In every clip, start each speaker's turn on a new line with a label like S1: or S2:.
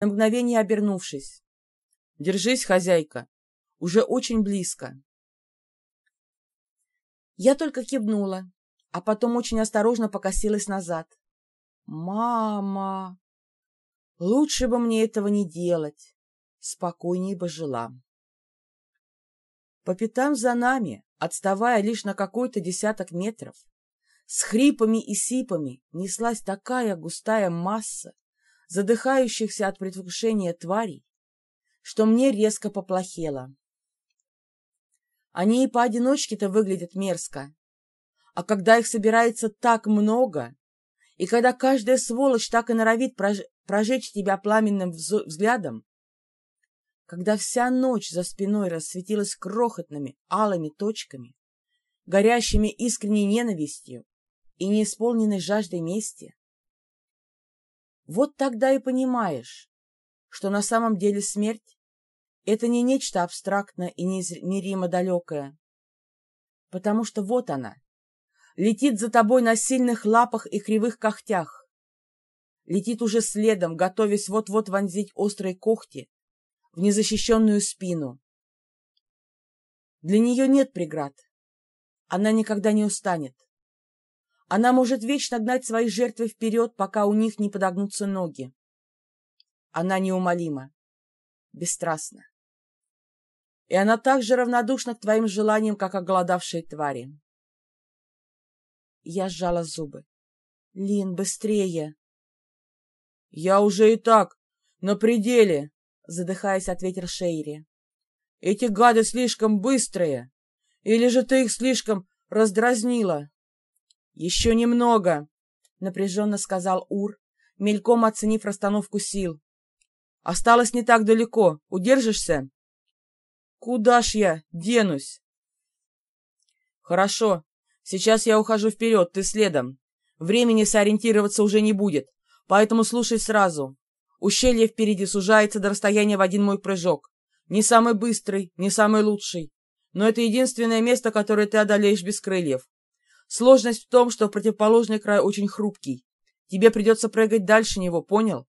S1: на мгновение обернувшись. «Держись, хозяйка, уже очень близко». Я только кивнула, а потом очень осторожно покосилась назад. «Мама! Лучше бы мне этого не делать, спокойней бы жила». По пятам за нами, отставая лишь на какой-то десяток метров, с хрипами и сипами неслась такая густая масса задыхающихся от предвкушения тварей, что мне резко поплохело. Они и поодиночке-то выглядят мерзко, а когда их собирается так много, и когда каждая сволочь так и норовит прож... прожечь тебя пламенным взглядом, когда вся ночь за спиной рассветилась крохотными алыми точками, горящими искренней ненавистью и неисполненной жаждой мести, вот тогда и понимаешь, что на самом деле смерть — это не нечто абстрактное и неизмеримо далекое, потому что вот она, летит за тобой на сильных лапах и кривых когтях, летит уже следом, готовясь вот-вот вонзить острые когти в незащищенную спину. Для нее нет преград. Она никогда не устанет. Она может вечно гнать свои жертвы вперед, пока у них не подогнутся ноги. Она неумолима, бесстрастна. И она так же равнодушна к твоим желаниям, как оголодавшие твари. Я сжала зубы. «Лин, быстрее!» «Я уже и так на пределе!» задыхаясь, ответил Шейри. «Эти гады слишком быстрые! Или же ты их слишком раздразнила?» «Еще немного!» — напряженно сказал Ур, мельком оценив расстановку сил. «Осталось не так далеко. Удержишься?» «Куда ж я денусь?» «Хорошо. Сейчас я ухожу вперед, ты следом. Времени сориентироваться уже не будет, поэтому слушай сразу. Ущелье впереди сужается до расстояния в один мой прыжок. Не самый быстрый, не самый лучший. Но это единственное место, которое ты одолеешь без крыльев. Сложность в том, что противоположный край очень хрупкий. Тебе придется прыгать дальше него, понял?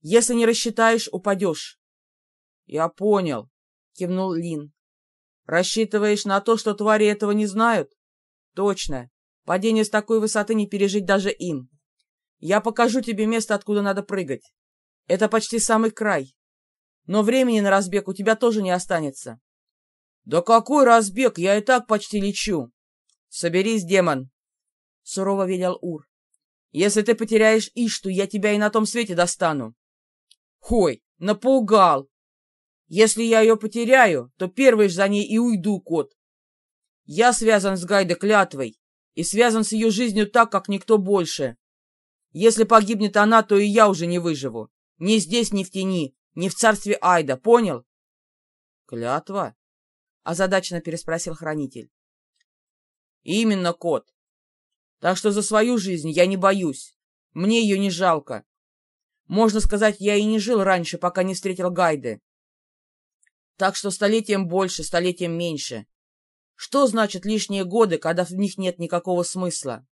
S1: Если не рассчитаешь, упадешь. — Я понял, — кивнул Лин. — Рассчитываешь на то, что твари этого не знают? — Точно. Падение с такой высоты не пережить даже им. Я покажу тебе место, откуда надо прыгать. Это почти самый край. Но времени на разбег у тебя тоже не останется. Да какой разбег? Я и так почти лечу. Соберись, демон, — сурово велел Ур. Если ты потеряешь Ишту, я тебя и на том свете достану. Хой, напугал. Если я ее потеряю, то первый ж за ней и уйду, кот. Я связан с Гайдой клятвой и связан с ее жизнью так, как никто больше. Если погибнет она, то и я уже не выживу. Ни здесь, ни в тени, ни в царстве Айда, понял? — Клятва? — озадаченно переспросил хранитель. — Именно, кот. Так что за свою жизнь я не боюсь. Мне ее не жалко. Можно сказать, я и не жил раньше, пока не встретил Гайды. Так что столетием больше, столетием меньше. Что значит лишние годы, когда в них нет никакого смысла?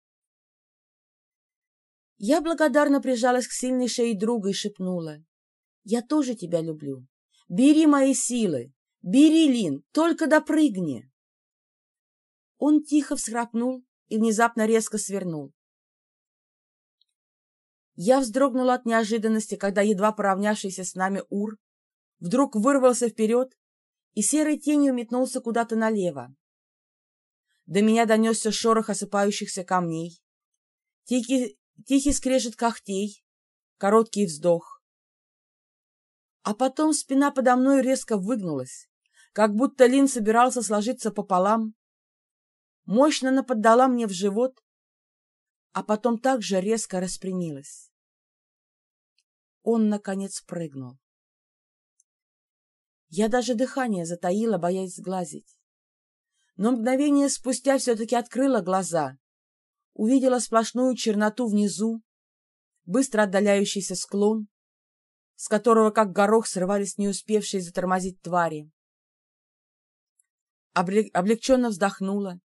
S2: Я благодарно прижалась к сильной шее друга и шепнула. «Я тоже тебя люблю. Бери мои силы. Бери, Лин, только допрыгни!» Он тихо всхрапнул и внезапно резко свернул. Я вздрогнула от неожиданности, когда, едва поравнявшийся с нами Ур, вдруг вырвался вперед и серой тенью метнулся куда-то налево. До меня донесся шорох осыпающихся камней, тихий, тихий скрежет когтей, короткий вздох. А потом спина подо мной резко выгнулась, как будто Лин собирался сложиться пополам, мощно наподдала мне в живот, а потом также резко распрямилась. Он, наконец, прыгнул. Я даже дыхание затаила, боясь сглазить. Но мгновение спустя все-таки открыла глаза увидела сплошную черноту внизу, быстро отдаляющийся склон, с которого, как горох, срывались не успевшие затормозить твари. Облегченно вздохнула,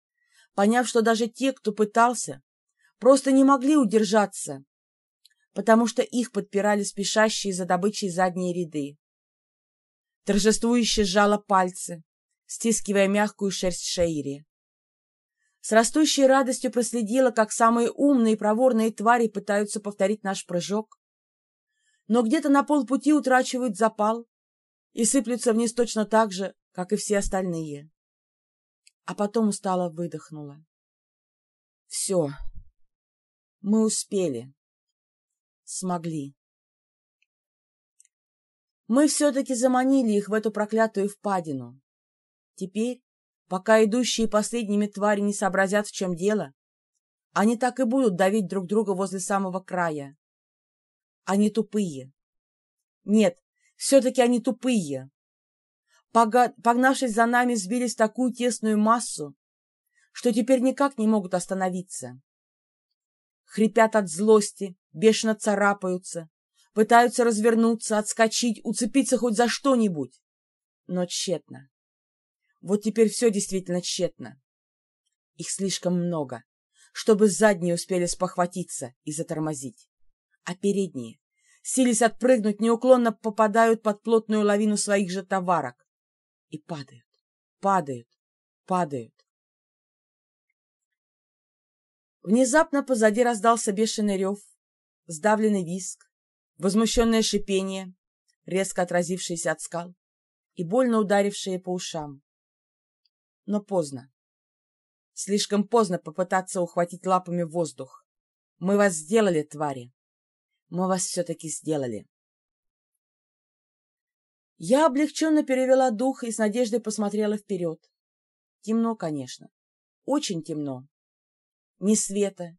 S2: поняв, что даже те, кто пытался, просто не могли удержаться, потому что их подпирали спешащие за добычей задние ряды. Торжествующе сжала пальцы, стискивая мягкую шерсть Шейри. С растущей радостью проследила, как самые умные и проворные твари пытаются повторить наш прыжок, но где-то на полпути утрачивают запал и сыплются вниз точно так же, как и все остальные. А потом устало выдохнула. Все. Мы успели. Смогли. Мы все-таки заманили их в эту проклятую впадину. Теперь, пока идущие последними твари не сообразят, в чем дело, они так и будут давить друг друга возле самого края. Они тупые. Нет, все-таки они тупые. Погнавшись за нами, сбились в такую тесную массу, что теперь никак не могут остановиться. Хрипят от злости, бешено царапаются, пытаются развернуться, отскочить, уцепиться хоть за что-нибудь. Но тщетно. Вот теперь все действительно тщетно. Их слишком много, чтобы задние успели спохватиться и затормозить. А передние, сились отпрыгнуть, неуклонно попадают под плотную лавину своих же товарок. И падают, падают, падают. Внезапно позади раздался бешеный рев, сдавленный виск, возмущенное шипение, резко отразившееся от скал и больно ударившее по ушам. Но поздно. Слишком поздно попытаться ухватить лапами воздух. Мы вас сделали, твари. Мы вас все-таки сделали. Я облегченно перевела дух и с надеждой посмотрела вперед. Темно, конечно. Очень темно. Ни света,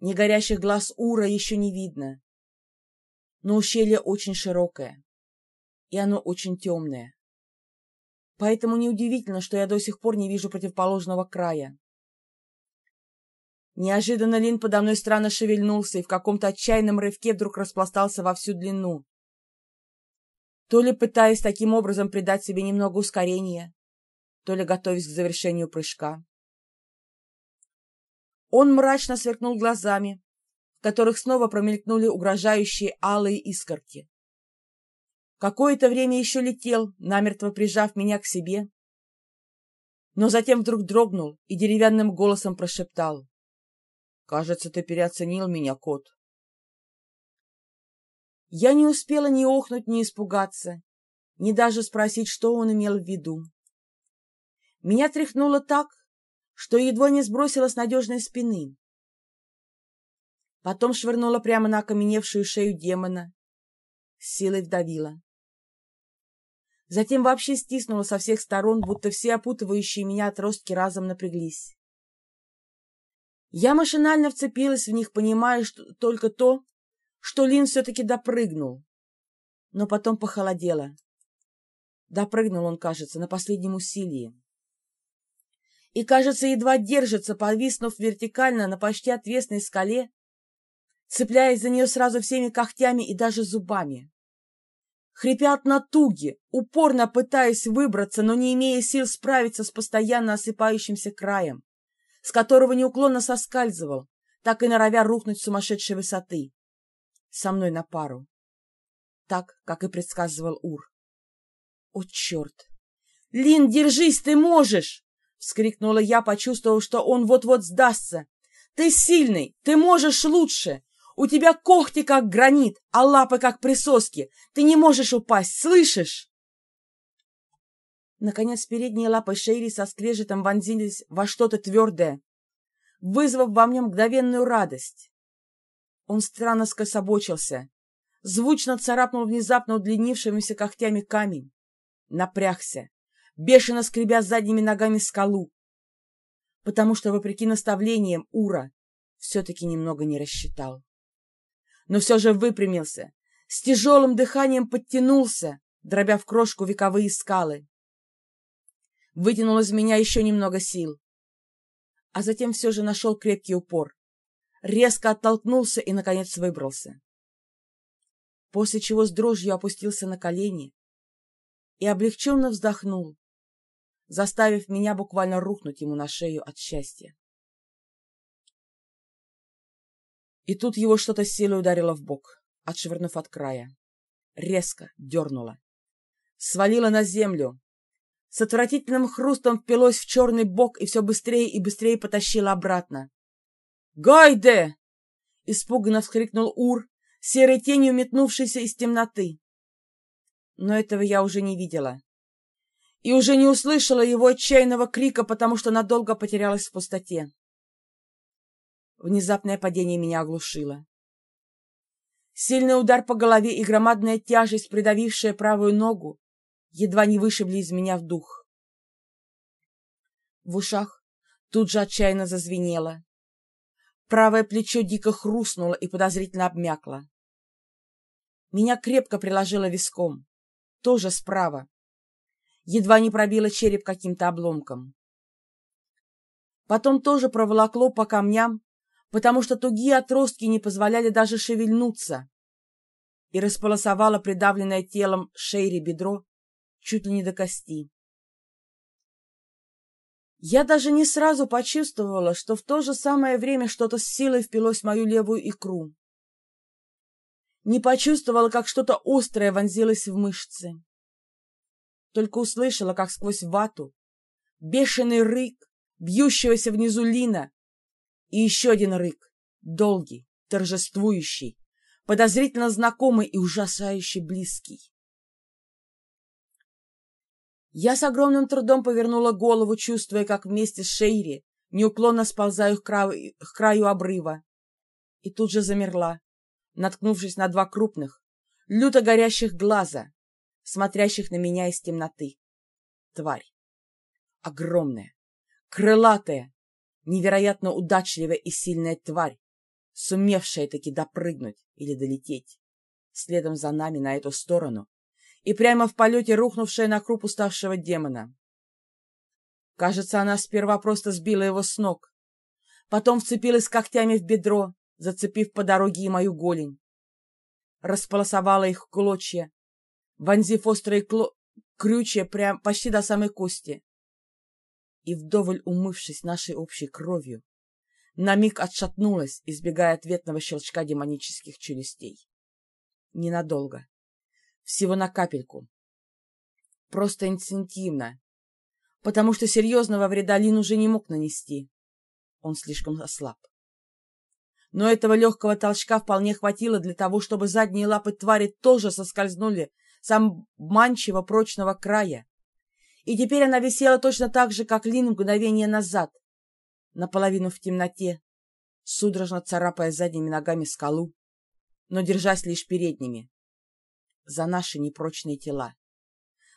S2: ни горящих глаз Ура еще не видно. Но ущелье очень широкое, и оно очень темное. Поэтому неудивительно, что я до сих пор не вижу противоположного края. Неожиданно Лин подо мной странно шевельнулся и в каком-то отчаянном рывке вдруг распластался во всю длину. То ли пытаясь таким образом придать себе немного ускорения, то ли готовясь к завершению прыжка. Он мрачно сверкнул глазами, в которых снова промелькнули угрожающие алые искорки. Какое-то время еще летел, намертво прижав меня к себе, но затем вдруг дрогнул и деревянным голосом прошептал. «Кажется, ты переоценил меня, кот». Я не успела ни охнуть, ни испугаться, ни даже спросить, что он имел в виду. Меня тряхнуло так, что едва не сбросила с надежной спины. Потом швырнула прямо на окаменевшую шею демона, с силой вдавила. Затем вообще стиснула со всех сторон, будто все опутывающие меня отростки разом напряглись. Я машинально вцепилась в них, понимая что только то, что Лин все-таки допрыгнул. Но потом похолодело. Допрыгнул он, кажется, на последнем усилии и, кажется, едва держится, повиснув вертикально на почти отвесной скале, цепляясь за нее сразу всеми когтями и даже зубами. Хрипят на туге, упорно пытаясь выбраться, но не имея сил справиться с постоянно осыпающимся краем, с которого неуклонно соскальзывал, так и норовя рухнуть с сумасшедшей высоты. Со мной на пару. Так, как и предсказывал Ур. О, черт! Лин, держись, ты можешь! — вскрикнула я, почувствовав, что он вот-вот сдастся. «Ты сильный! Ты можешь лучше! У тебя когти, как гранит, а лапы, как присоски! Ты не можешь упасть, слышишь?» Наконец передние лапы Шейри со скрежетом вонзились во что-то твердое, вызвав во мне мгновенную радость. Он странно скособочился, звучно царапнул внезапно удлинившимися когтями камень, напрягся, бешено скребя задними ногами скалу, потому что, вопреки наставлениям Ура, все-таки немного не рассчитал. Но все же выпрямился, с тяжелым дыханием подтянулся, дробя в крошку вековые скалы. Вытянул из меня еще немного сил, а затем все же нашел крепкий упор, резко оттолкнулся и, наконец, выбрался. После чего с дрожью опустился на колени и облегченно вздохнул, заставив меня буквально рухнуть ему на шею от счастья. И тут его что-то силой ударило в бок, отшвырнув от края. Резко дернуло. Свалило на землю. С отвратительным хрустом впилось в черный бок и все быстрее и быстрее потащило обратно. «Гайде!» — испуганно вскрикнул Ур, серой тенью метнувшийся из темноты. Но этого я уже не видела. И уже не услышала его отчаянного крика, потому что надолго потерялась в пустоте. Внезапное падение меня оглушило. Сильный удар по голове и громадная тяжесть, придавившая правую ногу, едва не вышибли из меня в дух. В ушах тут же отчаянно зазвенело. Правое плечо дико хрустнуло и подозрительно обмякло. Меня крепко приложило виском, тоже справа. Едва не пробило череп каким-то обломком. Потом тоже проволокло по камням, потому что тугие отростки не позволяли даже шевельнуться, и располосовало придавленное телом шейри бедро чуть ли не до кости. Я даже не сразу почувствовала, что в то же самое время что-то с силой впилось в мою левую икру. Не почувствовала, как что-то острое вонзилось в мышцы. Только услышала, как сквозь вату, бешеный рык, бьющегося внизу лина, и еще один рык, долгий, торжествующий, подозрительно знакомый и ужасающе близкий. Я с огромным трудом повернула голову, чувствуя, как вместе с Шейри неуклонно сползаю к краю, к краю обрыва. И тут же замерла, наткнувшись на два крупных, люто горящих глаза, смотрящих на меня из темноты. Тварь. Огромная, крылатая, невероятно удачливая и сильная тварь, сумевшая таки допрыгнуть или долететь следом за нами на эту сторону и прямо в полете рухнувшая на круп уставшего демона. Кажется, она сперва просто сбила его с ног, потом вцепилась когтями в бедро, зацепив по дороге и мою голень. Располосовала их в клочья, вонзив острые кло... крючья прям почти до самой кости. И, вдоволь умывшись нашей общей кровью, на миг отшатнулась, избегая ответного щелчка демонических челюстей. Ненадолго. Всего на капельку. Просто инстинктивно. Потому что серьезного вреда Лин уже не мог нанести. Он слишком ослаб. Но этого легкого толчка вполне хватило для того, чтобы задние лапы твари тоже соскользнули с обманчиво прочного края. И теперь она висела точно так же, как Лин мгновение назад, наполовину в темноте, судорожно царапая задними ногами скалу, но держась лишь передними за наши непрочные тела,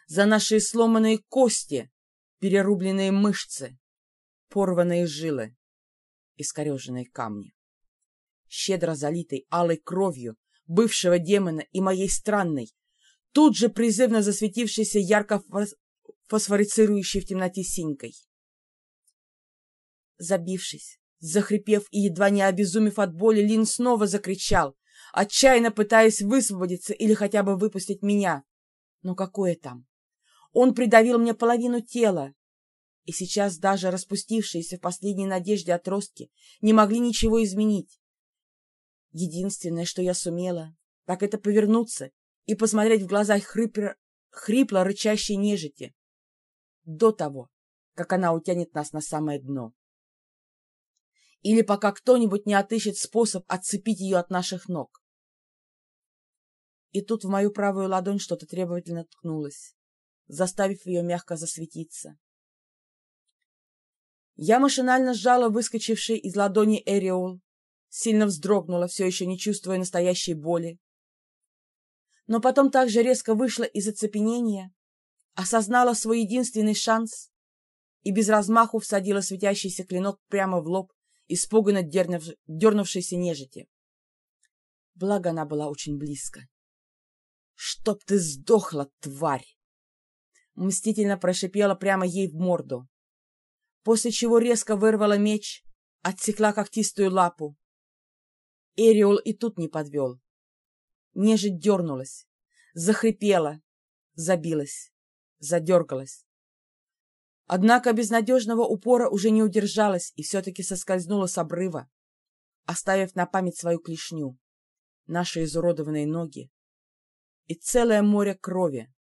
S2: за наши сломанные кости, перерубленные мышцы, порванные жилы, искореженные камни. Щедро залитой алой кровью бывшего демона и моей странной, тут же призывно засветившейся ярко фосфорицирующей в темноте синькой. Забившись, захрипев и едва не обезумев от боли, Лин снова закричал, отчаянно пытаясь высвободиться или хотя бы выпустить меня. Но какое там? Он придавил мне половину тела, и сейчас даже распустившиеся в последней надежде отростки не могли ничего изменить. Единственное, что я сумела, так это повернуться и посмотреть в глаза хрипло, хрипло рычащей нежити до того, как она утянет нас на самое дно или пока кто-нибудь не отыщет способ отцепить ее от наших ног. И тут в мою правую ладонь что-то требовательно ткнулось, заставив ее мягко засветиться. Я машинально сжала выскочивший из ладони Эриол, сильно вздрогнула, все еще не чувствуя настоящей боли. Но потом также резко вышла из оцепенения, осознала свой единственный шанс и без размаху всадила светящийся клинок прямо в лоб испуганно дернув, дернувшейся нежити. Благо она была очень близко. «Чтоб ты сдохла, тварь!» Мстительно прошипела прямо ей в морду, после чего резко вырвала меч, отсекла когтистую лапу. Эриол и тут не подвел. Нежить дернулась, захрипела, забилась, задергалась. Однако без надежного упора уже не удержалась и все-таки соскользнула с обрыва, оставив на память свою клешню, наши изуродованные ноги и целое море крови,